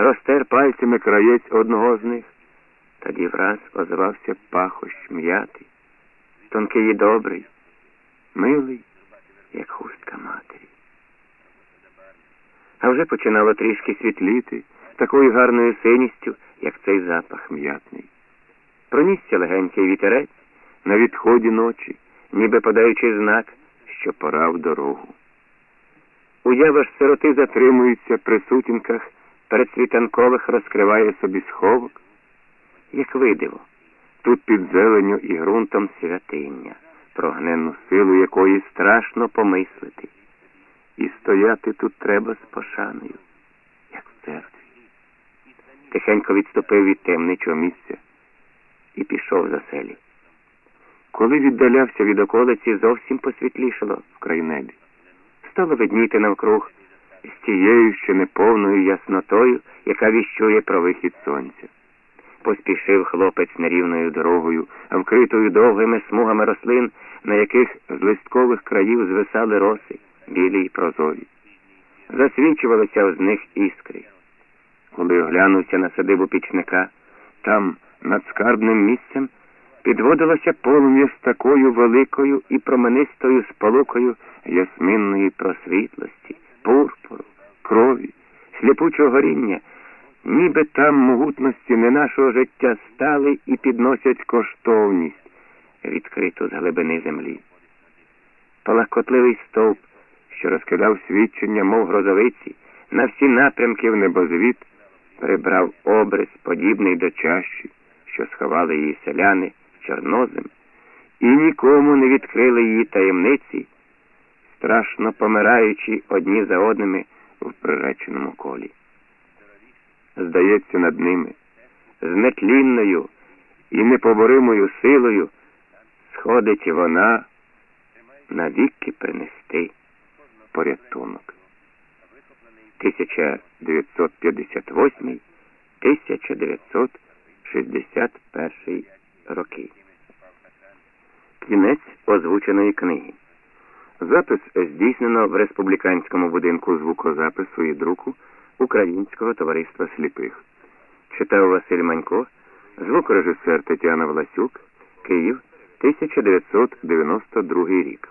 розтер пальцями краєць одного з них. Тоді враз озвався пахощ м'ятий, тонкий і добрий, милий, як хустка матері. А вже починало трішки світліти, такою гарною синістю, як цей запах м'ятний. Пронісся легенький вітерець на відході ночі, ніби подаючи знак, що пора в дорогу. Уява ж сироти затримується при сутінках, перед світанкових розкриває собі сховок, як видиво, тут під зеленю і ґрунтом святиня, про гненну силу якої страшно помислити. І стояти тут треба з пошаною, як в церкві. Тихенько відступив від темничого місця і пішов за селі. Коли віддалявся від околиці, зовсім посвітлішало в край небі. Стало видніти навкруг з тією ще неповною яснотою, яка віщує про вихід сонця. Поспішив хлопець нерівною дорогою, вкритою довгими смугами рослин, на яких з листкових країв звисали роси, білі й прозорі. Засвічувалися з них іскри. Коли оглянувся на садибу пічника, там, над скарбним місцем, підводилося полум'я з такою великою і променистою сполукою ясминної просвітлості, пурпуру, крові, сліпучого горіння, ніби там могутності не нашого життя стали і підносять коштовність, відкриту з глибини землі. Палахкотливий стовп, що розкидав свідчення, мов грозовиці, на всі напрямки в небозвіт, прибрав обрис, подібний до чащі, що сховали її селяни чорнозем, і нікому не відкрили її таємниці, страшно помираючи одні за одними в приреченому колі. Здається, над ними, з нетлінною і непоборимою силою сходить вона навіки принести порятунок. 1958-1961 роки. Кінець озвученої книги. Запис здійснено в республіканському будинку звукозапису і друку Українського товариства сліпих. Читав Василь Манько, звукорежисер Тетяна Власюк, Київ, 1992 рік.